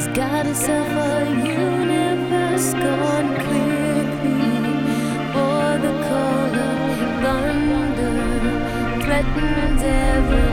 She's got herself a universe gone quickly, for the call of thunder threatens.